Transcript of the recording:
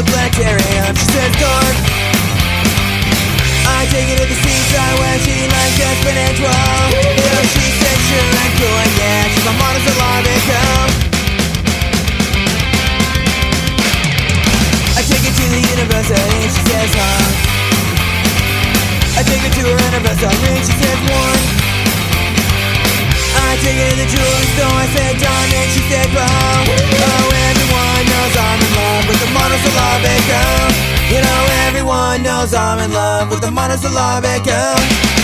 the planetarium. She says dark. I take her to the seaside where she likes to spin and twirl. Know, she said sure cool, and yeah, she's my monosyllabic girl. I take her to the university, she says huh. I take her to her anniversary, she says one. I take her to the jewelry store, I said knows I'm in love with the monosyllabic girl.